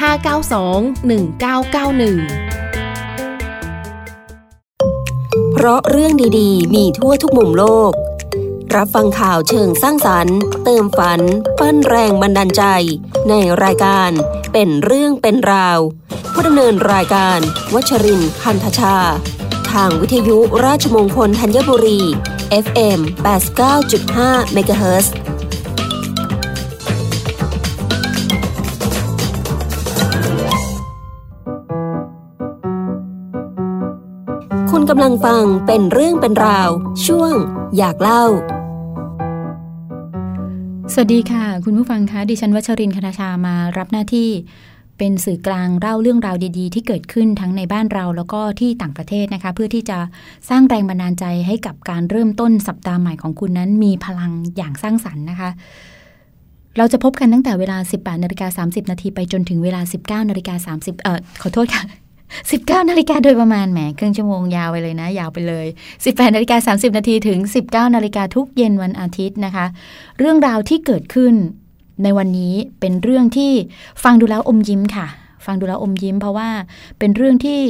592 1991เพราะเรื่องดีๆ มีทั่วทุกมุมโลก รับฟังข่าวเชิงสร้างสรรค์ เติมฝัน ปั้นแรงบันดาลใจ ในรายการเป็นเรื่องเป็นราว ผู้ดำเนินรายการ วัชรินพันธชา ทางวิทยุราชมงคลธัญบุรี FM 89.5 MHz กำลังฟังเป็นเรื่องเป็นราว ช่วง อยากเล่า สวัสดีค่ะ คุณผู้ฟังคะดิฉันวัชรินคณาชามารับหน้าที่ เป็นสื่อกลางเล่าเรื่องราวดีๆ ที่เกิดขึ้นทั้งในบ้านเราแล้วก็ที่ต่างประเทศนะคะ เพื่อที่จะสร้างแรงบันดาลใจให้กับการเริ่มต้นสัปดาห์ใหม่ของคุณนั้น มีพลังอย่างสร้างสรรค์นะคะเราจะพบกันตั้งแต่เวลา 18นาฬิกา30 นาทีไปจนถึงเวลา 19นาฬิกา30 เอ่อ ขอโทษค่ะ 19นาฬิกาโดยประมาณแหมครึ่งชั่วโมงยาวไปเลยนะ ยาวไปเลย 18นาฬิกา30 นาทีถึง 19นาฬิกาทุกเย็นวันอาทิตย์นะคะ เรื่องราวที่เกิดขึ้นในวันนี้เป็นเรื่องที่ฟังดูแล้วอมยิ้มค่ะ ฟังดูแล้วอมยิ้ม เพราะว่าเป็นเรื่องที่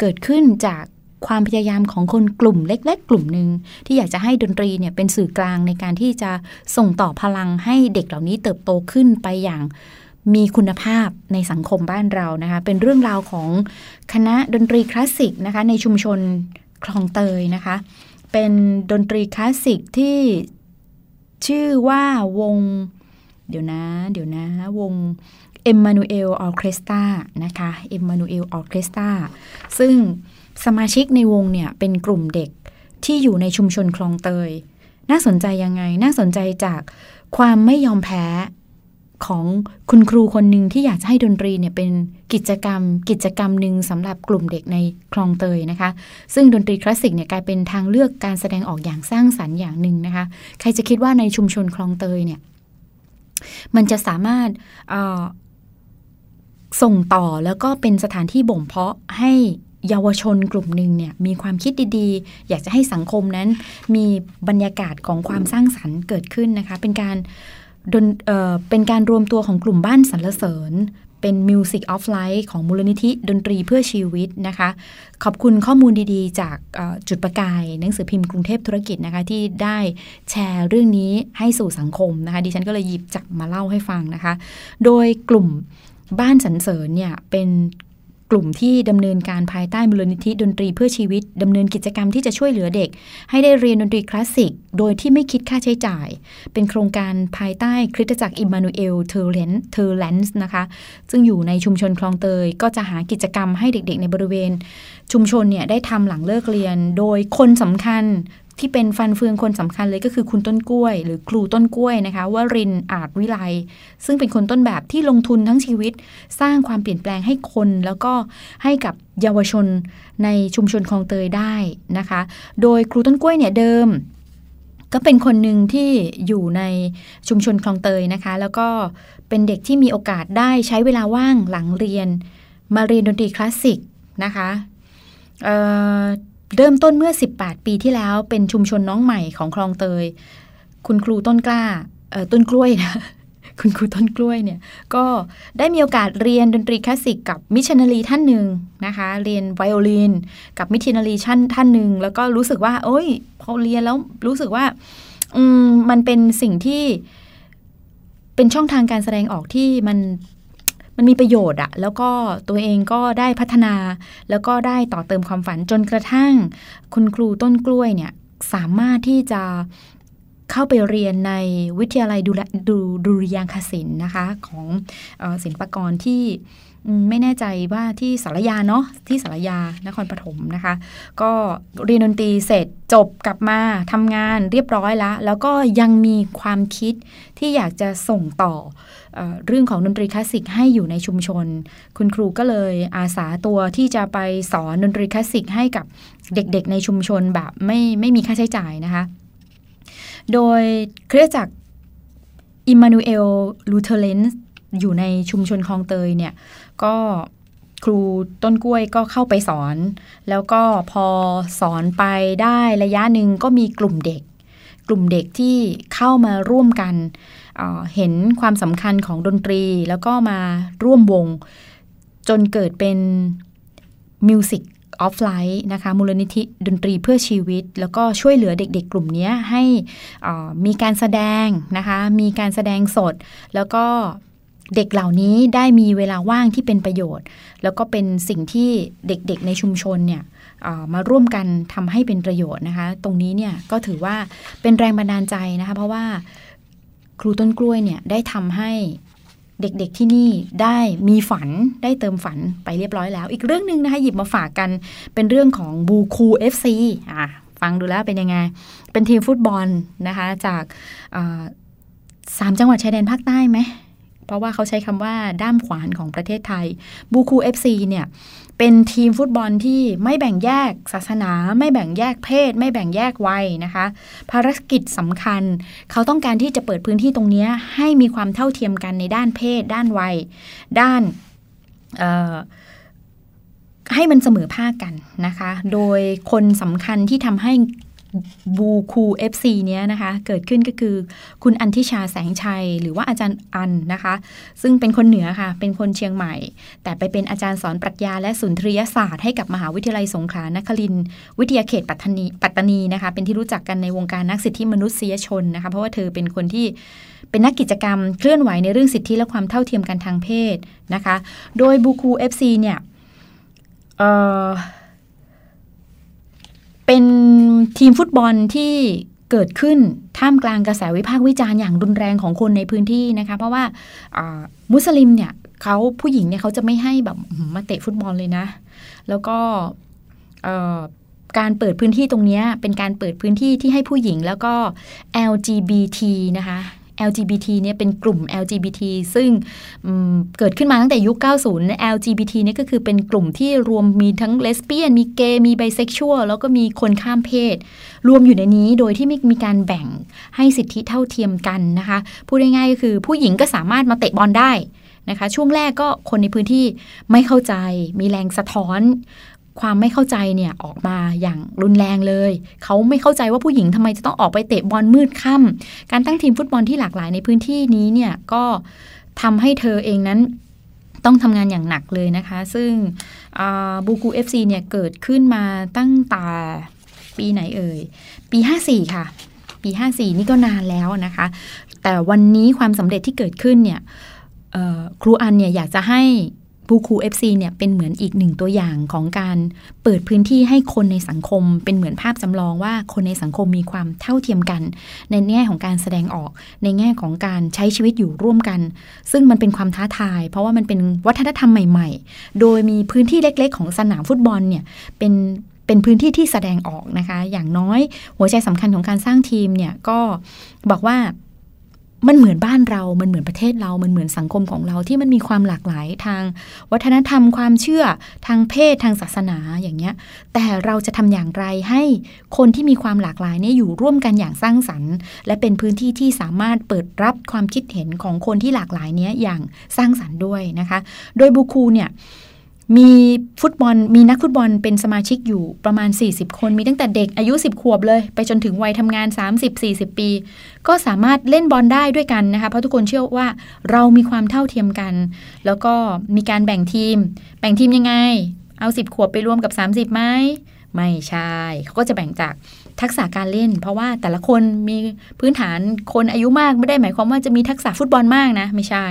เกิดขึ้นจากความพยายามของคนกลุ่มเล็ก ๆ กลุ่มหนึ่งที่อยากจะให้ดนตรีเนี่ยเป็นสื่อกลางในการที่จะส่งต่อพลังให้เด็กเหล่านี้เติบโตขึ้นไปอย่าง มีคุณภาพในสังคมบ้านเรานะคะ เป็นเรื่องราวของคณะดนตรีคลาสสิกนะคะ ในชุมชนคลองเตยนะคะ เป็นดนตรีคลาสสิกที่ชื่อว่าวง เดี๋ยวนะ เดี๋ยวนะ วงอิมมานูเอลออร์เคสตรานะคะอิมมานูเอลออร์เคสตราซึ่งสมาชิกในวงเนี่ย เป็นกลุ่มเด็กที่อยู่ในชุมชนคลองเตย น่าสนใจยังไง น่าสนใจจากความไม่ยอมแพ้ ของคุณครูคนหนึ่งที่อยากจะให้ดนตรีเนี่ยเป็นกิจกรรม กิจกรรมหนึ่งสำหรับกลุ่มเด็กในคลองเตยนะคะ ซึ่งดนตรีคลาสสิกเนี่ยกลายเป็นทางเลือกการแสดงออกอย่างสร้างสรรค์อย่างหนึ่งนะคะ ใครจะคิดว่าในชุมชนคลองเตยเนี่ยมันจะสามารถส่งต่อแล้วก็เป็นสถานที่บ่มเพาะให้เยาวชนกลุ่มหนึ่งเนี่ยมีความคิดดีๆ อยากจะให้สังคมนั้น มีบรรยากาศของความสร้างสรรค์เกิดขึ้นนะคะ เป็นการ เเป็นการรวมตัวของกลุ่มบ้านสรรเสริญ เป็น Music of Life ของมูลนิธิดนตรีเพื่อชีวิตนะคะ ขอบคุณข้อมูลดีๆ จากจุดประกายหนังสือพิมพ์กรุงเทพธุรกิจนะคะ ที่ได้แชร์เรื่องนี้ให้สู่สังคมนะคะ ดิฉันก็เลยหยิบจับมาเล่าให้ฟังนะคะ โดยกลุ่มบ้านสรรเสริญเนี่ยเป็น กลุ่มที่ดำเนินการภายใต้มูลนิธิดนตรีเพื่อชีวิตดำเนินกิจกรรมที่จะช่วยเหลือเด็ก ให้ได้เรียนดนตรีคลาสสิก โดยที่ไม่คิดค่าใช้จ่าย เป็นโครงการภายใต้คริสตจักรอิมมานูเอลเทอร์เลนเทอร์แลนส์นะคะ ซึ่งอยู่ในชุมชนคลองเตย ก็จะหากิจกรรมให้เด็กๆ ในบริเวณ ชุมชนเนี่ยได้ทำหลังเลิกเรียน โดยคนสำคัญ ที่เป็นฟันเฟืองคนสำคัญเลยก็คือคุณต้นกล้วย หรือครูต้นกล้วยนะคะวรินทร์ อาจวิไลซึ่งเป็นคนต้นแบบที่ลงทุนทั้งชีวิต สร้างความเปลี่ยนแปลงให้คน แล้วก็ให้กับเยาวชนในชุมชนคลองเตยได้นะคะ โดยครูต้นกล้วยเนี่ยเดิม ก็เป็นคนหนึ่งที่อยู่ในชุมชนคลองเตยนะคะ แล้วก็เป็นเด็กที่มีโอกาสได้ใช้เวลาว่างหลังเรียน มาเรียนดนตรีคลาสสิกนะคะ เริ่มต้นเมื่อ 18 ปีที่แล้วเป็นชุมชนน้องใหม่ของคลองเตย คุณครูต้นกล้าต้นกล้วยนะคุณครูต้นกล้วยเนี่ยก็ได้มีโอกาสเรียนดนตรีคลาสสิกกับมิชชันนารีท่านหนึ่งนะคะ เรียนไวโอลินกับมิชชันนารีท่านท่านหนึ่งแล้วก็รู้สึกว่า โอ้ยพอเรียนแล้วรู้สึกว่าอืมมันเป็นสิ่งที่เป็นช่องทางการแสดงออกที่มัน มันมีประโยชน์อะแล้วก็ตัวเองก็ได้พัฒนา แล้วก็ได้ต่อเติมความฝันจนกระทั่ง คุณครูต้นกล้วยเนี่ยสามารถที่จะเข้าไปเรียนในวิทยาลัยดูดูดุริยางคศิลป์นะคะ ของศิลปากรที่ ไม่แน่ใจว่าที่สารยาเนาะที่สารยานครปฐมนะคะ ก็เรียนดนตรีเสร็จจบกลับมาทำงานเรียบร้อยแล้วแล้วก็ยังมีความคิดที่อยากจะส่งต่ออเรื่องของดนตรีคลาสสิกให้อยู่ในชุมชน คุณครูก็เลยอาสาตัวที่จะไปสอนดนตรีคลาสสิกให้กับเด็กๆในชุมชนแบบไม่ไม่มีค่าใช้จ่ายนะคะ โดยคริสตจักรอิมมานูเอลลูเธอแรนอยู่ในชุมชนคลองเตยเนี่ย ก็ครูต้นกล้วยก็เข้าไปสอน แล้วก็พอสอนไปได้ระยะหนึ่งก็มีกลุ่มเด็ก กลุ่มเด็กที่เข้ามาร่วมกันเห็นความสำคัญของดนตรีแล้วก็มาร่วมวง จนเกิดเป็น Music of Life นะคะมูลนิธิดนตรีเพื่อชีวิต แล้วก็ช่วยเหลือเด็กๆ กลุ่มนี้ให้มีการแสดงนะคะ มีการแสดงสด แล้วก็ เด็กเหล่านี้ได้มีเวลาว่างที่เป็นประโยชน์ แล้วก็เป็นสิ่งที่เด็กๆในชุมชนเนี่ยมาร่วมกันทำให้เป็นประโยชน์นะคะ ตรงนี้เนี่ยก็ถือว่าเป็นแรงบันดาลใจนะคะ เพราะว่าครูต้นกล้วยเนี่ยได้ทำให้เด็กๆที่นี่ได้มีฝันได้เติมฝันไปเรียบร้อยแล้ว อีกเรื่องหนึ่งนะคะหยิบมาฝากกันเป็นเรื่องของบูคูเอฟซีอะฟังดูแล้วเป็นยังไง เป็นทีมฟุตบอลนะคะจากสามจังหวัดชายแดนภาคใต้ไหม เพราะว่าเขาใช้คำว่าด้ามขวานของประเทศไทยบูคูเอฟซีเนี่ยเป็นทีมฟุตบอลที่ไม่แบ่งแยกศาสนา ไม่แบ่งแยกเพศ ไม่แบ่งแยกวัยนะคะ ภารกิจสำคัญ เขาต้องการที่จะเปิดพื้นที่ตรงนี้ให้มีความเท่าเทียมกันในด้านเพศ ด้านวัย ด้านให้มันเสมอภาคกันนะคะ โดยคนสำคัญที่ทำให้ บูคู FC เนี้ยนะคะเกิดขึ้นก็คือคุณอันธิฌาแสงชัย หรือว่าอาจารย์อันนะคะ ซึ่งเป็นคนเหนือค่ะ เป็นคนเชียงใหม่ แต่ไปเป็นอาจารย์สอนปรัชญาและสุนทรียศาสตร์ให้กับมหาวิทยาลัยสงขลานครินทร์วิทยาเขตปัตตานีปัตตานีนะคะ เป็นที่รู้จักกันในวงการนักสิทธิมนุษยชนนะคะ เพราะว่าเธอเป็นคนที่เป็นนักกิจกรรมเคลื่อนไหวในเรื่องสิทธิและความเท่าเทียมกันทางเพศนะคะ โดยบูคู FC เนี่ยเป็นทีมฟุตบอลที่เกิดขึ้นท่ามกลางกระแสวิพากษ์วิจารณ์อย่างรุนแรงของคนในพื้นที่นะคะ เพราะว่ามุสลิมเนี่ยเขาผู้หญิงเนี่ยเขาจะไม่ให้แบบมาเตะฟุตบอลเลยนะ แล้วก็การเปิดพื้นที่ตรงนี้เป็นการเปิดพื้นที่ที่ให้ผู้หญิงแล้วก็ LGBT นะคะ LGBT เนี่ยเป็นกลุ่ม LGBT ซึ่งเกิดขึ้นมาตั้งแต่ยุค 90 LGBT เนี่ยก็คือเป็นกลุ่มที่รวมมีทั้งเลสเบี้ยน มีเกย์ มีไบเซ็กชวล แล้วก็มีคนข้ามเพศ รวมอยู่ในนี้โดยที่ไม่มีการแบ่งให้สิทธิเท่าเทียมกันนะคะ พูดง่ายๆก็คือผู้หญิงก็สามารถมาเตะบอลได้นะคะช่วงแรกก็คนในพื้นที่ไม่เข้าใจมีแรงสะท้อน ความไม่เข้าใจเนี่ยออกมาอย่างรุนแรงเลย เขาไม่เข้าใจว่าผู้หญิงทำไมจะต้องออกไปเตะบอลมืดค่ำการตั้งทีมฟุตบอลที่หลากหลายในพื้นที่นี้เนี่ยก็ทำให้เธอเองนั้นต้องทำงานอย่างหนักเลยนะคะ ซึ่งบูกูเอฟซีเนี่ยเกิดขึ้นมาตั้งแต่ปีไหนเอ่ย ปี 54 ค่ะ ปี 54 นี่ก็นานแล้วนะคะ แต่วันนี้ความสำเร็จที่เกิดขึ้นเนี่ยครูอันเนี่ยอยากจะให้ บูคู FC เนี่ยเป็นเหมือนอีกหนึ่งตัวอย่างของการเปิดพื้นที่ให้คนในสังคม เป็นเหมือนภาพจำลองว่าคนในสังคมมีความเท่าเทียมกัน ในแง่ของการแสดงออก ในแง่ของการใช้ชีวิตอยู่ร่วมกัน ซึ่งมันเป็นความท้าทาย เพราะว่ามันเป็นวัฒนธรรมใหม่ ๆ โดยมีพื้นที่เล็ก ๆ ของสนามฟุตบอลเนี่ยเป็นเป็นพื้นที่ที่แสดงออกนะคะ อย่างน้อยหัวใจสำคัญของการสร้างทีมเนี่ยก็บอกว่า มันเหมือนบ้านเรา มันเหมือนประเทศเรา มันเหมือนสังคมของเราที่มันมีความหลากหลายทาง วัฒนธรรม ความเชื่อ ทางเพศ ทางศาสนาอย่างเงี้ย แต่เราจะทำอย่างไรให้คนที่มีความหลากหลายนี่อยู่ร่วมกันอย่างสร้างสรรค์ และเป็นพื้นที่ที่สามารถเปิดรับความคิดเห็นของคนที่หลากหลายเนี้ยอย่างสร้างสรรค์ด้วยนะคะ โดยบูคูเนี่ย มีฟุตบอลมีนักฟุตบอลเป็นสมาชิกอยู่ประมาณ 40 คน มีตั้งแต่เด็กอายุ 10 ขวบเลย ไปจนถึงวัยทำงาน 30-40 ปี ก็สามารถเล่นบอลได้ด้วยกันนะคะ เพราะทุกคนเชื่อว่าเรามีความเท่าเทียมกัน แล้วก็มีการแบ่งทีม แบ่งทีมยังไง เอา 10 ขวบไปรวมกับ 30ไหมไม่ใช่เขาก็จะแบ่งจากทักษะการเล่น เพราะว่าแต่ละคนมีพื้นฐานคนอายุมากไม่ได้หมายความว่าจะมีทักษะฟุตบอลมากนะ ไม่ใช่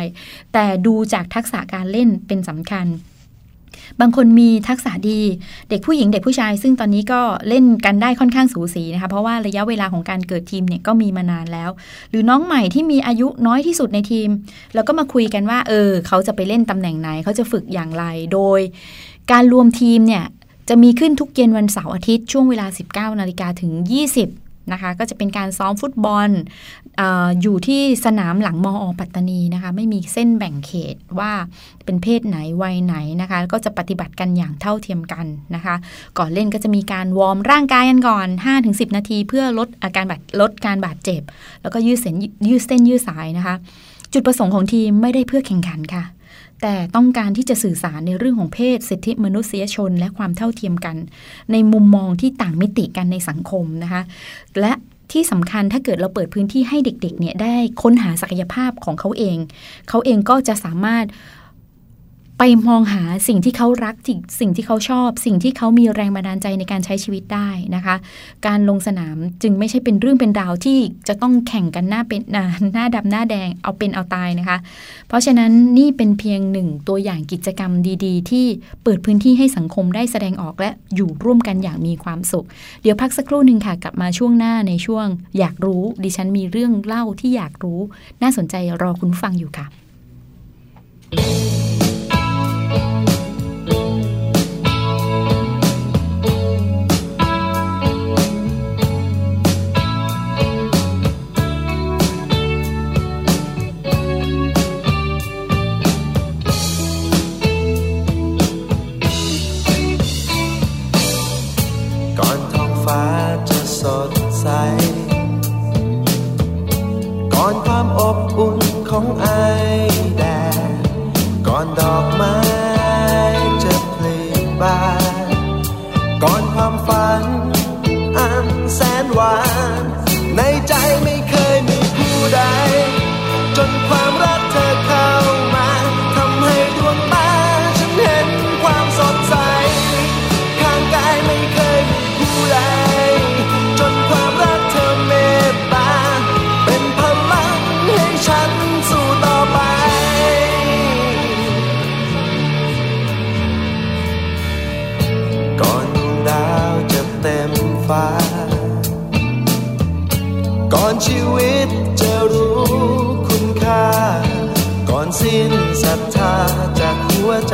แต่ดูจากทักษะการเล่นเป็นสำคัญ บางคนมีทักษะดี เด็กผู้หญิงเด็กผู้ชาย ซึ่งตอนนี้ก็เล่นกันได้ค่อนข้างสูสีนะคะเพราะว่าระยะเวลาของการเกิดทีมเนี่ยก็มีมานานแล้ว หรือน้องใหม่ที่มีอายุน้อยที่สุดในทีม แล้วก็มาคุยกันว่า เออ เขาจะไปเล่นตำแหน่งไหน เขาจะฝึกอย่างไรโดย การรวมทีมเนี่ยจะมีขึ้นทุกเย็นวันเสาร์อาทิตย์ช่วงเวลา 19นาฬิกาถึง 20 นะคะ ก็จะเป็นการซ้อมฟุตบอลออยู่ที่สนามหลังมออปัตตานีนะคะ ไม่มีเส้นแบ่งเขตว่าเป็นเพศไหนวัยไหนนะคะ ก็จะปฏิบัติกันอย่างเท่าเทียมกันนะคะ ก่อนเล่นก็จะมีการวอร์มร่างกายกันก่อน 5-10 นาที เพื่อลดอาการบาดลดการบาดเจ็บ แล้วก็ยืดเส้นยืดเส้นยืดสายนะคะ จุดประสงค์ของทีมไม่ได้เพื่อแข่งขันค่ะ แต่ต้องการที่จะสื่อสารในเรื่องของเพศ สิทธิมนุษยชน และความเท่าเทียมกัน ในมุมมองที่ต่างมิติกันในสังคมนะคะ และที่สำคัญถ้าเกิดเราเปิดพื้นที่ให้เด็กๆเนี่ยได้ค้นหาศักยภาพของเขาเอง เขาเองก็จะสามารถ ไปมองหาสิ่งที่เขารักสิ่งที่เขาชอบ สิ่งที่เขามีแรงบันดาลใจในการใช้ชีวิตได้นะคะ การลงสนามจึงไม่ใช่เป็นเรื่องเป็นราวที่จะต้องแข่งกันหน้าเป็นหน้าดำหน้าแดงเอาเป็นเอาตายนะคะ เพราะฉะนั้นนี่เป็นเพียงหนึ่งตัวอย่างกิจกรรมดี ๆ ที่เปิดพื้นที่ให้สังคมได้แสดงออกและอยู่ร่วมกันอย่างมีความสุข เดี๋ยวพักสักครู่หนึ่งค่ะกลับมาช่วงหน้าในช่วง อยากรู้ ดิฉันมีเรื่องเล่าที่อยากรู้ น่าสนใจรอคุณฟังอยู่ค่ะ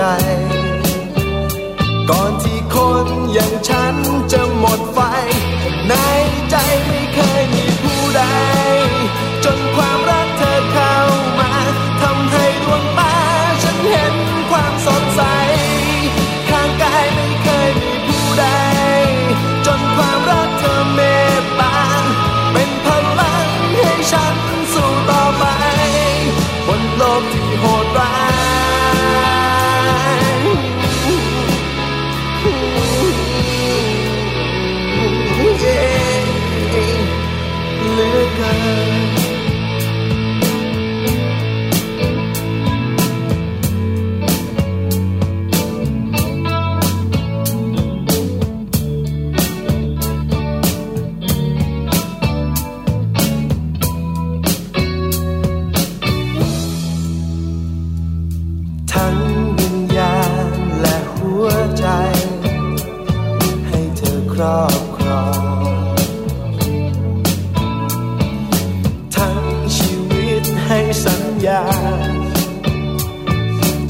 ใ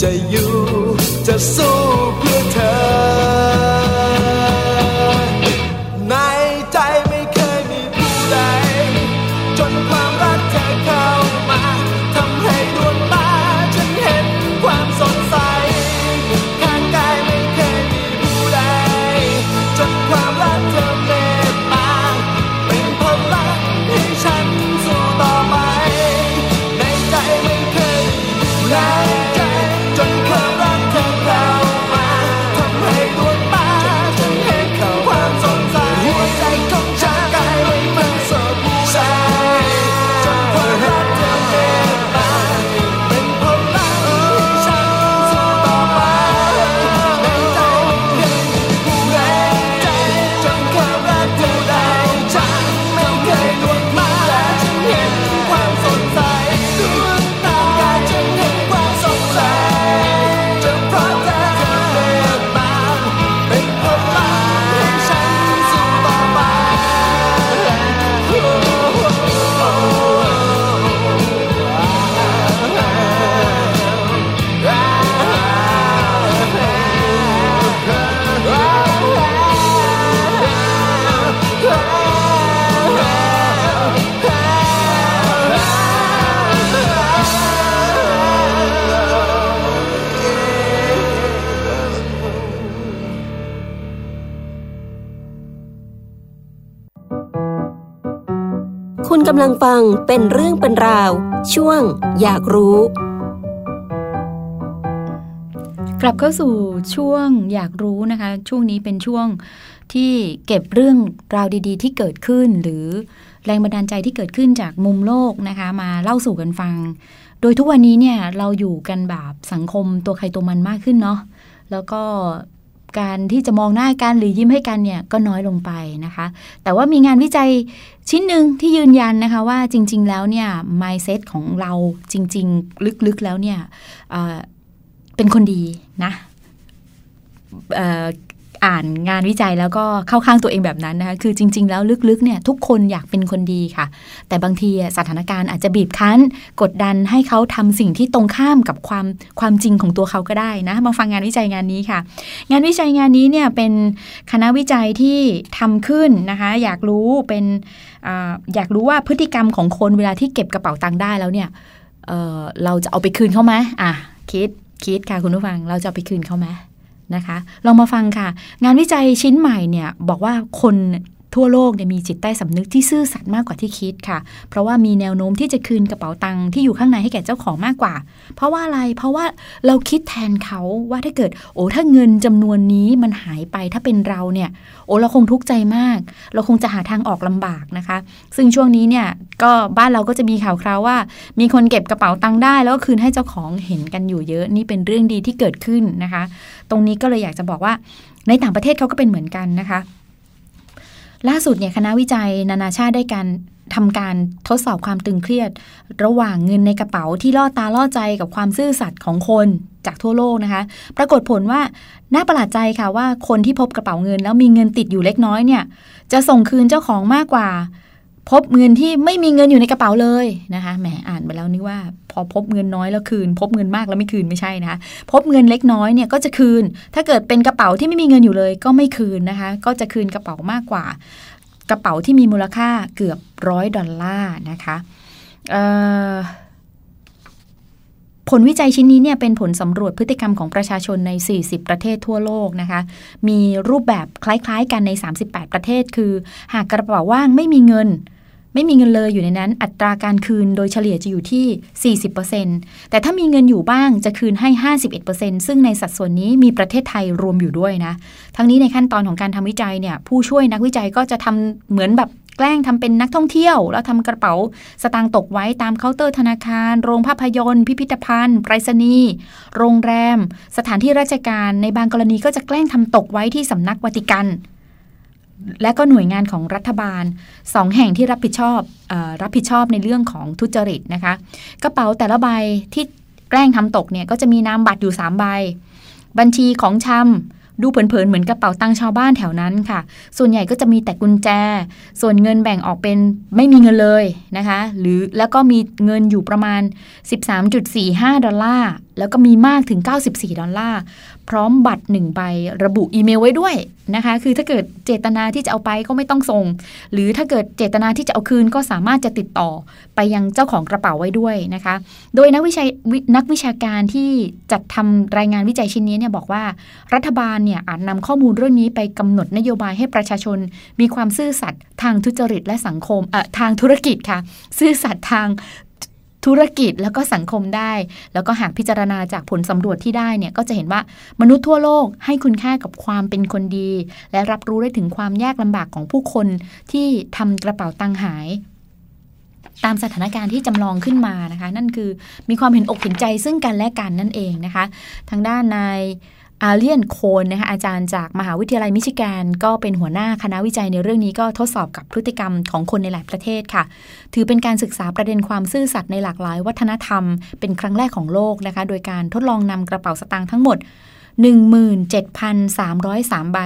จะอยู่จะสู้ ฟังเป็นเรื่องเป็นราว ช่วง อยากรู้ กลับเข้าสู่ช่วงอยากรู้นะคะ ช่วงนี้เป็นช่วงที่เก็บเรื่องราวดีๆ ที่เกิดขึ้น หรือแรงบันดาลใจที่เกิดขึ้นจากมุมโลกนะคะ มาเล่าสู่กันฟัง โดยทุกวันนี้เนี่ยเราอยู่กันแบบสังคมตัวใครตัวมันมากขึ้นเนาะแล้วก็ การที่จะมองหน้ากันหรือยิ้มให้กันเนี่ยก็น้อยลงไปนะคะ แต่ว่ามีงานวิจัยชิ้นหนึ่งที่ยืนยันนะคะว่าจริง ๆ แล้วเนี่ย mindset ของเราจริง ๆ ลึกๆแล้วเนี่ยเป็นคนดีนะ อ่านงานวิจัยแล้วก็เข้าข้างตัวเองแบบนั้นนะคะคือจริง ๆ แล้วลึกๆเนี่ยทุกคนอยากเป็นคนดีค่ะ แต่บางทีสถานการณ์อาจจะบีบคั้น กดดันให้เขาทำสิ่งที่ตรงข้ามกับความความจริงของตัวเขาก็ได้นะมาฟังงานวิจัยงานนี้ค่ะ งานวิจัยงานนี้เนี่ยเป็นคณะวิจัยที่ทำขึ้นนะคะ อยากรู้เป็นออยากรู้ว่าพฤติกรรมของคนเวลาที่เก็บกระเป๋าตังค์ได้แล้วเนี่ยเเราจะเอาไปคืนเขาไหมอะคิดคิดค่ะคุณผู้ฟังเราจะไปคืนเขาไหม นะคะ ลองมาฟังค่ะ งานวิจัยชิ้นใหม่เนี่ยบอกว่าคน ทั่วโลกเนี่ยมีจิตใต้สำนึกที่ซื่อสัตย์มากกว่าที่คิดค่ะ เพราะว่ามีแนวโน้มที่จะคืนกระเป๋าตังค์ที่อยู่ข้างในให้แก่เจ้าของมากกว่า เพราะว่าอะไร เพราะว่าเราคิดแทนเขาว่าถ้าเกิด โอ้ถ้าเงินจำนวนนี้มันหายไปถ้าเป็นเราเนี่ย โอ้เราคงทุกข์ใจมาก เราคงจะหาทางออกลำบากนะคะ ซึ่งช่วงนี้เนี่ยก็บ้านเราก็จะมีข่าวคราวว่า มีคนเก็บกระเป๋าตังค์ได้แล้วก็คืนให้เจ้าของเห็นกันอยู่เยอะนี่เป็นเรื่องดีที่เกิดขึ้นนะคะ ตรงนี้ก็เลยอยากจะบอกว่าในต่างประเทศเขาก็เป็นเหมือนกันนะคะ ล่าสุดเนี่ยคณะวิจัยนานาชาติได้การทำการทดสอบความตึงเครียด ระหว่างเงินในกระเป๋าที่ล่อตาล่อใจกับความซื่อสัตย์ของคนจากทั่วโลกนะคะ ปรากฏผลว่าน่าประหลาดใจค่ะว่าคนที่พบกระเป๋าเงิน แล้วมีเงินติดอยู่เล็กน้อยเนี่ย จะส่งคืนเจ้าของมากกว่า พบเงินที่ไม่มีเงินอยู่ในกระเป๋าเลยนะคะแหมอ่านไปแล้วนี่ว่า พอพบเงินน้อยแล้วคืน พบเงินมากแล้วไม่คืนไม่ใช่นะคะพบเงินเล็กน้อยเนี่ยก็จะคืน ถ้าเกิดเป็นกระเป๋าที่ไม่มีเงินอยู่เลย ก็ไม่คืนนะคะ ก็จะคืนกระเป๋ามากกว่า กระเป๋าที่มีมูลค่าเกือบร้อยดอลลาร์นะคะ ผลวิจัยชิ้นนี้เนี่ยเป็นผลสำรวจพฤติกรรมของประชาชนใน 40 ประเทศทั่วโลกนะคะ มีรูปแบบคล้ายๆ กันใน 38 ประเทศ คือ หากกระเป๋าว่างไม่มีเงิน ไม่มีเงินเลยอยู่ในนั้น อัตราการคืนโดยเฉลี่ยจะอยู่ที่ 40%แต่ถ้ามีเงินอยู่บ้างจะคืนให้ 51%ซึ่งในสัดส่วนนี้มีประเทศไทยรวมอยู่ด้วยนะ ทั้งนี้ในขั้นตอนของการทำวิจัยเนี่ยผู้ช่วยนักวิจัยก็จะทำเหมือนแบบ แกล้งทำเป็นนักท่องเที่ยว แล้วทำกระเป๋าสตางค์ตกไว้ตามเคาน์เตอร์ธนาคาร โรงภาพยนตร์ พิพิธภัณฑ์ไปรษณีย์โรงแรม สถานที่ราชการในบางกรณีก็จะแกล้งทำตกไว้ที่สำนักวัติกัน และก็หน่วยงานของรัฐบาลสองแห่งที่รับผิดชอบอรับผิดชอบในเรื่องของทุจริตนะคะ กระเป๋าแต่ละใบที่แกล้งทำตกเนี่ยก็จะมีนามบัตรอยู่3ใบบัญชีของชำ ดูเผินๆเหมือนกระเป๋าตังค์ชาวบ้านแถวนั้นค่ะ ส่วนใหญ่ก็จะมีแต่กุญแจ ส่วนเงินแบ่งออกเป็นไม่มีเงินเลยนะคะ หรือแล้วก็มีเงินอยู่ประมาณ 13.45 ดอลลาร์แล้วก็มีมากถึง 94 ดอลลาร์ พร้อมบัตรหนึ่งใบระบุอีเมลไว้ด้วยนะคะ คือถ้าเกิดเจตนาที่จะเอาไปก็ไม่ต้องส่ง หรือถ้าเกิดเจตนาที่จะเอาคืนก็สามารถจะติดต่อไปยังเจ้าของกระเป๋าไว้ด้วยนะคะ โดยนักวิชัยนักวิชาการที่จัดทำรายงานวิจัยชิ้นนี้เนี่ยบอกว่ารัฐบาลเนี่ยอาจนำข้อมูลเรื่องนี้ไปกำหนดนโยบายให้ประชาชน มีความซื่อสัตย์ทางทุจริตและสังคมเอ่อทางธุรกิจค่ะ ซื่อสัตย์ทาง ธุรกิจแล้วก็สังคมได้ แล้วก็หากพิจารณาจากผลสำรวจที่ได้เนี่ยก็จะเห็นว่ามนุษย์ทั่วโลกให้คุณค่ากับความเป็นคนดี และรับรู้ได้ถึงความยากลำบากของผู้คนที่ทำกระเป๋าตังหาย ตามสถานการณ์ที่จำลองขึ้นมานะคะ นั่นคือมีความเห็นอกเห็นใจซึ่งกันและกันนั่นเองนะคะ ทางด้านนาย อาเลียนโคนนะคะอาจารย์จากมหาวิทยาลัยมิชิแกน ก็เป็นหัวหน้าคณะวิจัยในเรื่องนี้ก็ทดสอบกับพฤติกรรมของคนในหลายประเทศค่ะ ถือเป็นการศึกษาประเด็นความซื่อสัตย์ในหลากหลาย วัฒนธรรม เป็นครั้งแรกของโลกนะคะ โดยการทดลองนำกระเป๋าสตางค์ทั้งหมด 17,303 ใบ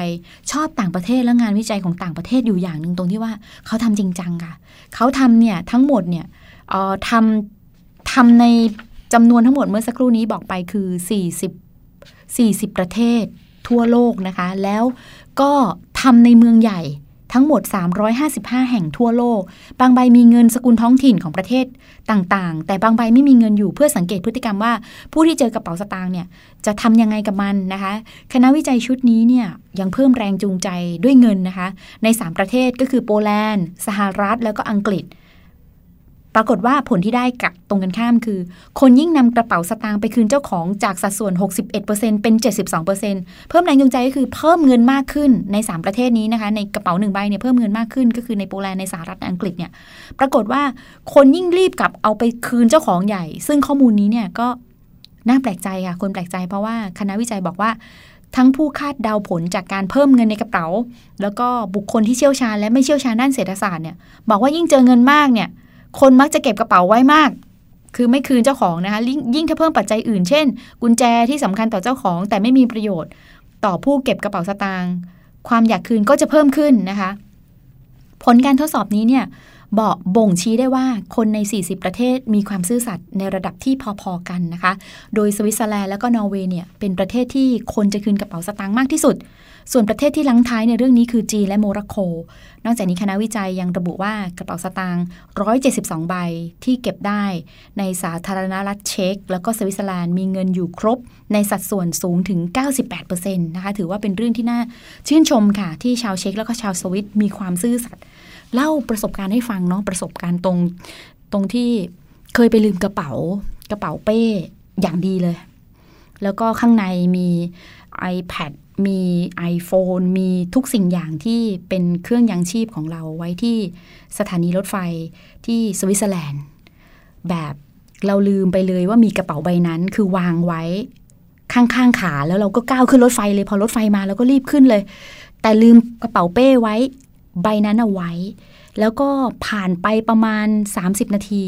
ชอบต่างประเทศและงานวิจัยของต่างประเทศอยู่อย่างหนึ่งตรงที่ว่าเขาทำจริงจังค่ะเขาทำเนี่ยทั้งหมดเนี่ยทำทำในจำนวนทั้งหมดเมื่อสักครู่นี้บอกไปคือ 40 40 ประเทศ ทั่วโลกนะคะ แล้วก็ทำในเมืองใหญ่ทั้งหมด 355 แห่งทั่วโลก บางใบมีเงินสกุลท้องถิ่นของประเทศต่างๆ แต่บางใบไม่มีเงินอยู่เพื่อสังเกตพฤติกรรมว่า ผู้ที่เจอกระเป๋าสตางค์เนี่ยจะทำยังไงกับมันนะคะ คณะวิจัยชุดนี้เนี่ยยังเพิ่มแรงจูงใจด้วยเงินนะคะ ใน 3 ประเทศก็คือโปแลนด์ สหรัฐ แล้วก็อังกฤษ ปรากฏว่าผลที่ได้กับตรงกันข้ามคือ คนยิ่งนำกระเป๋าสตางค์ไปคืนเจ้าของจากสัดส่วน 61%เป็น 72%เพิ่มแรงจูงใจก็คือเพิ่มเงินมากขึ้นใน 3 ประเทศนี้นะคะ ในกระเป๋าหนึ่งใบเนี่ยเพิ่มเงินมากขึ้นก็คือในโปแลนด์ในสหรัฐอังกฤษเนี่ยปรากฏว่าคนยิ่งรีบกลับเอาไปคืนเจ้าของใหญ่ ซึ่งข้อมูลนี้เนี่ยก็น่าแปลกใจค่ะคนแปลกใจเพราะว่าคณะวิจัยบอกว่าทั้งผู้คาดเดาผลจากการเพิ่มเงินในกระเป๋า แล้วก็บุคคลที่เชี่ยวชาญและไม่เชี่ยวชาญด้านเศรษฐศาสตร์เนี่ยบอกว่ายิ่งเจอเงินมากเนี่ย คนมักจะเก็บกระเป๋าไว้มาก คือไม่คืนเจ้าของนะคะ ยิ่งถ้าเพิ่มปัจจัยอื่น เช่น กุญแจที่สำคัญต่อเจ้าของ แต่ไม่มีประโยชน์ ต่อผู้เก็บกระเป๋าสตางค์ ความอยากคืนก็จะเพิ่มขึ้นนะคะ ผลการทดสอบนี้เนี่ย บอกบ่งชี้ได้ว่าคนใน 40 ประเทศมีความซื่อสัตย์ในระดับที่พอๆกันนะคะ โดยสวิตเซอร์แลนด์และก็นอร์เวย์เนี่ยเป็นประเทศที่คนจะคืนกระเป๋าสตางค์มากที่สุด ส่วนประเทศที่รั้งท้ายในเรื่องนี้คือจีนและโมร็อกโก นอกจากนี้คณะวิจัยยังระบุว่ากระเป๋าสตางค์172 ใบที่เก็บได้ ในสาธารณรัฐเช็ก แล้วก็สวิตเซอร์แลนด์มีเงินอยู่ครบ ในสัดส่วนสูงถึง 98%นะคะถือว่าเป็นเรื่องที่น่าชื่นชมค่ะที่ชาวเช็กแล้วก็ชาวสวิสมีความซื่อสัตย์ เล่าประสบการณ์ให้ฟังเนาะประสบการณ์ตรงตรงที่เคยไปลืมกระเป๋ากระเป๋าเป้อย่างดีเลย แล้วก็ข้างในมี iPad มี iPhone มีทุกสิ่งอย่างที่เป็นเครื่องยังชีพของเราไว้ที่สถานีรถไฟที่สวิตเซอร์แลนด์ แบบเราลืมไปเลยว่ามีกระเป๋าใบนั้นคือวางไว้ข้างๆขาแล้วเราก็ก้าวขึ้นรถไฟเลย พอรถไฟมาแล้วก็รีบขึ้นเลย แต่ลืมกระเป๋าเป้ไว้ ใบนั้นเอาไว้ แล้วก็ผ่านไปประมาณ 30 นาที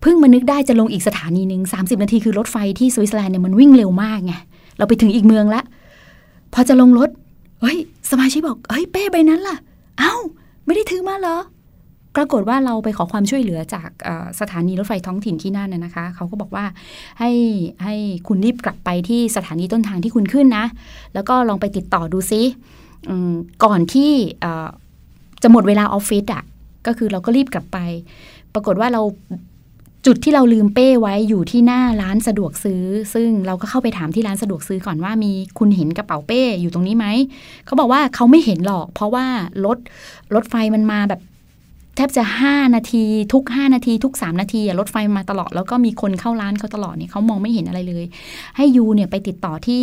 เพิ่งมานึกได้จะลงอีกสถานีหนึ่ง30 นาทีคือรถไฟที่สวิตเซอร์แลนด์เนี่ยมันวิ่งเร็วมากไงเราไปถึงอีกเมืองละพอจะลงรถเฮ้ย สมาชิกบอกเฮ้ยเป้ใบนั้นล่ะ เอา้า ไม่ได้ถือมาเหรอปรากฏว่าเราไปขอความช่วยเหลือจากสถานีรถไฟท้องถิ่นที่นั่นนะคะ เขาก็บอกว่าให้ให้คุณรีบกลับไปที่สถานีต้นทางที่คุณขึ้นนะ แล้วก็ลองไปติดต่อดูซิ ก่อนที่จะหมดเวลาออฟฟิศอะก็คือเราก็รีบกลับไป ปรากฏว่าเราจุดที่เราลืมเป้ไว้อยู่ที่หน้าร้านสะดวกซื้อ ซึ่งเราก็เข้าไปถามที่ร้านสะดวกซื้อก่อนว่ามีคุณเห็นกระเป๋าเป้อยู่ตรงนี้ไหม เขาบอกว่าเขาไม่เห็นหรอก เพราะว่ารถรถไฟมันมาแบบแทบจะ 5 นาทีทุก 5 นาทีทุก 3 นาทีรถไฟมาตลอดแล้วก็มีคนเข้าร้านเขาตลอดเนี่ยเขามองไม่เห็นอะไรเลย ให้ยูเนี่ยไปติดต่อที่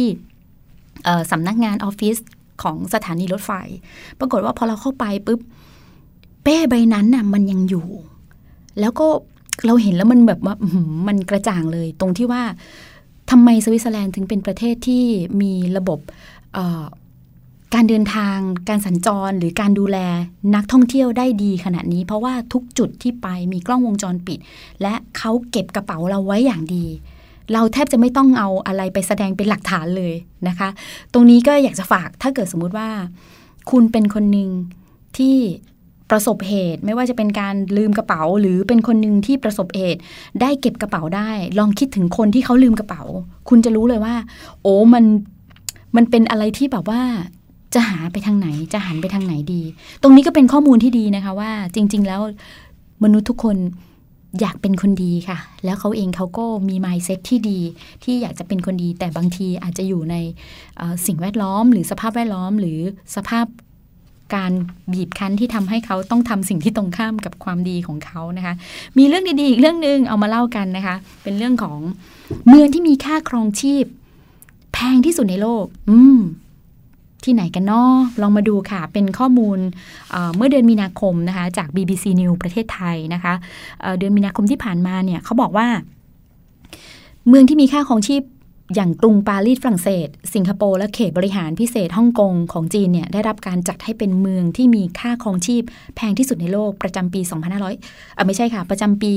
สำนักงานออฟฟิศ ของสถานีรถไฟ ปรากฏว่าพอเราเข้าไปปุ๊บ เป้ใบนั้นน่ะ มันยังอยู่ แล้วก็เราเห็นแล้วมันแบบว่ามันกระจ่างเลย ตรงที่ว่าทำไมสวิตเซอร์แลนด์ถึงเป็นประเทศที่มีระบบการเดินทาง การสัญจรหรือการดูแลนักท่องเที่ยวได้ดีขนาดนี้ เพราะว่าทุกจุดที่ไปมีกล้องวงจรปิด และเขาเก็บกระเป๋าเราไว้อย่างดี เราแทบจะไม่ต้องเอาอะไรไปแสดงเป็นหลักฐานเลยนะคะ ตรงนี้ก็อยากจะฝากถ้าเกิดสมมุติว่า คุณเป็นคนหนึ่งที่ประสบเหตุ ไม่ว่าจะเป็นการลืมกระเป๋า หรือเป็นคนหนึ่งที่ประสบเหตุ ได้เก็บกระเป๋าได้ ลองคิดถึงคนที่เขาลืมกระเป๋า คุณจะรู้เลยว่า โอ้มันมันเป็นอะไรที่แบบว่าจะหาไปทางไหนจะหันไปทางไหนดี ตรงนี้ก็เป็นข้อมูลที่ดีนะคะว่าจริง ๆ แล้วมนุษย์ทุกคน อยากเป็นคนดีค่ะ แล้วเขาเองเขาก็มีมายเซ็ตที่ดี ที่อยากจะเป็นคนดี แต่บางทีอาจจะอยู่ในสิ่งแวดล้อม หรือสภาพแวดล้อม หรือสภาพการบีบคั้นที่ทำให้เขาต้องทำสิ่งที่ตรงข้ามกับความดีของเขานะคะ มีเรื่องดีๆอีกเรื่องหนึ่งเอามาเล่ากันนะคะ เป็นเรื่องของเมืองที่มีค่าครองชีพ แพงที่สุดในโลก อืม ที่ไหนกันนาะลองมาดูค่ะ เป็นข้อมูลเเมื่อเดือนมีนาคมนะคะจาก BBC News ประเทศไทยนะคะเเดือนมีนาคมที่ผ่านมาเนี่ยเขาบอกว่า เมืองที่มีค่าของชีพอย่างกรุงปารีสฝรั่งเศส สิงคโปร์และเขตบริหารพิเศษฮ่องกงของจีนเนี่ยได้รับการจัดให้เป็นเมืองที่มีค่าครองชีพ แพงที่สุดในโลกประจำปี 2500อ่ไม่ใช่ค่ะ ประจำปี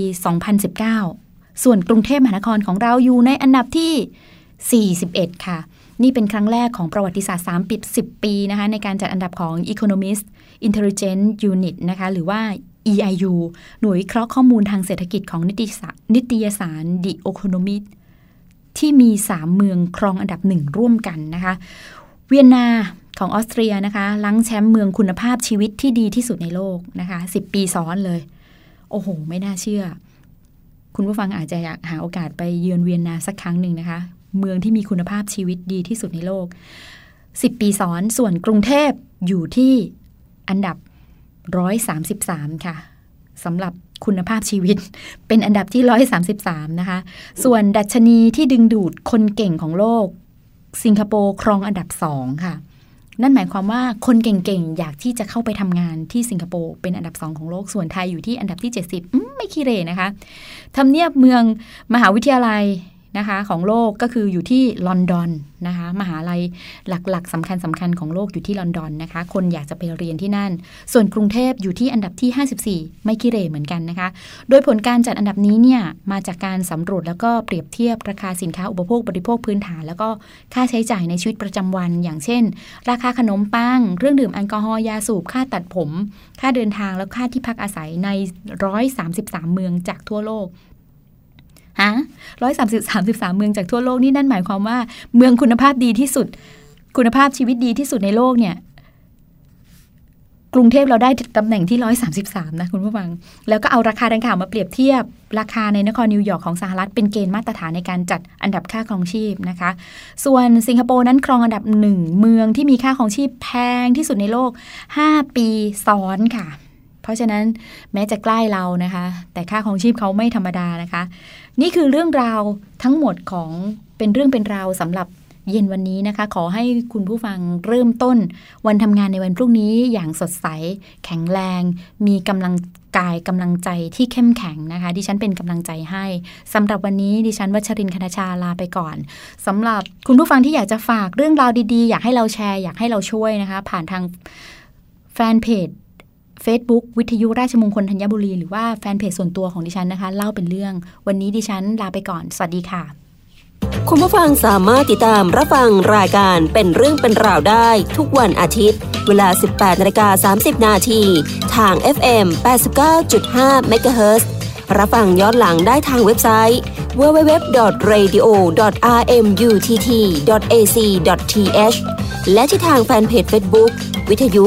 2019 ส่วนกรุงเทพมหานครของเราอยู่ในอันดับที่ 41 ค่ะ นี่เป็นครั้งแรกของประวัติศาสตร์ 3 ปี 10 ปีนะคะในการจัดอันดับของ Economist Intelligence Unit นะคะหรือว่า EIU หน่วยวิเคราะห์ข้อมูลทางเศรษฐกิจของนิตยสารนิตยสาร The Economist ที่มี 3 เมืองครองอันดับหนึ่งร่วมกันนะคะ เวียนนาของออสเตรียนะคะลังแชมป์เมืองคุณภาพชีวิตที่ดีที่สุดในโลกนะคะ 10 ปีซ้อนเลย โอ้โห ไม่น่าเชื่อ คุณผู้ฟังอาจจะอยากหาโอกาสไปเยือนเวียนนาสักครั้งหนึ่งนะคะ เมืองที่มีคุณภาพชีวิตดีที่สุดในโลก 10 ปีซ้อนส่วนกรุงเทพอยู่ที่อันดับ 133 ค่ะสำหรับคุณภาพชีวิตเป็นอันดับที่ 133 นะคะ ส่วนดัชนีที่ดึงดูดคนเก่งของโลก สิงคโปร์ครองอันดับ 2 ค่ะ นั่นหมายความว่าคนเก่งๆ อยากที่จะเข้าไปทำงานที่สิงคโปร์เป็นอันดับ 2 ของโลก ส่วนไทยอยู่ที่อันดับที่ 70 ไม่คีเรนะคะทำเนียบเมืองมหาวิทยาลัย นะคะของโลกก็คืออยู่ที่ลอนดอนนะคะมหาลัยหลักๆสำคัญสำคัญของโลกอยู่ที่ลอนดอนนะคะคนอยากจะไปเรียนที่นั่น ส่วนกรุงเทพอยู่ที่อันดับที่ 54 ไม่คิเรเหมือนกันนะคะ โดยผลการจัดอันดับนี้เนี่ยมาจากการสำรวจแล้วก็เปรียบเทียบราคาสินค้าอุปโภคบริโภคพื้นฐาน แล้วก็ค่าใช้จ่ายในชีวิตประจำวัน อย่างเช่น ราคาขนมปังเครื่องดื่มแอลกอฮอล์ยาสูบค่าตัดผม ค่าเดินทางแล้วค่าที่พักอาศัยใน 133 เมืองจากทั่วโลก ฮะร้อยสามสิบสามสิบสามเมืองจากทั่วโลกนี่นั่นหมายความว่า เมืองคุณภาพดีที่สุด คุณภาพชีวิตดีที่สุดในโลกเนี่ย กรุงเทพเราได้ตำแหน่งที่ร้อยสาสิบสามนะคุณผู้ฟัง แล้วก็เอาราคาดังกล่าวมาเปรียบเทียบ ราคาในนครนิวยอร์กของสหรัฐเป็นเกณฑ์มาตรฐานในการจัดอันดับค่าครองชีพนะคะ ส่วนสิงคโปร์นั้นครองอันดับหนึ่งเมืองที่มีค่าครองชีพแพงที่สุดในโลก5ปีซ้อนค่ะ ราะฉะนั้นแม้จะใกล้เรานะคะ แต่ค่าครองชีพเขาไม่ธรรมดานะคะ นี่คือเรื่องราวทั้งหมดของเป็นเรื่องเป็นราวสำหรับเย็นวันนี้นะคะ ขอให้คุณผู้ฟังเริ่มต้น วันทำงานในวันพรุ่งนี้อย่างสดใส แข็งแรง มีกำลังกายกำลังใจที่เข้มแข็งนะคะ ดิฉันเป็นกำลังใจให้สำหรับวันนี้ดิฉันวัชรินคณชาลาไปก่อนสำหรับคุณผู้ฟังที่อยากจะฝากเรื่องราวดีๆ อยากให้เราแชร์อยากให้เราช่วยนะคะ ผ่านทางแฟนเพจ Facebook วิทยุราชมงคลธัญบุรี หรือว่าแฟนเพจส่วนตัวของดิฉันนะคะ เล่าเป็นเรื่อง วันนี้ดิฉันลาไปก่อน สวัสดีค่ะ คุณผู้ฟังสามารถติดตามรับฟังรายการเป็นเรื่องเป็นราวได้ ทุกวันอาทิตย์ เวลา 18นาฬิกา30 นาทีทาง FM 89.5 MHz รับฟังย้อนหลังได้ทางเว็บไซต์ www.radio.rmutt.ac.th และที่ทางแฟนเพจ Facebook วิทยุ